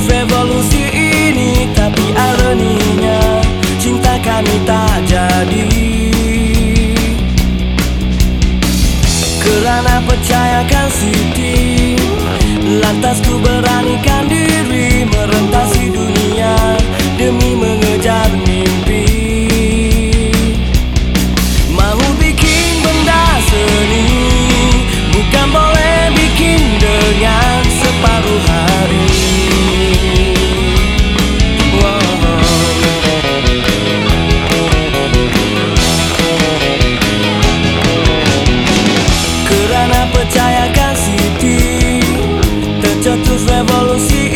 revolusi ini tapi areninya cinta kami tak jadi. Kerana percayakan siti lantas ku beranikan rewolucji